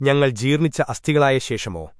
ഞങ്ങൾ ജീർണിച്ച അസ്ഥികളായ ശേഷമോ?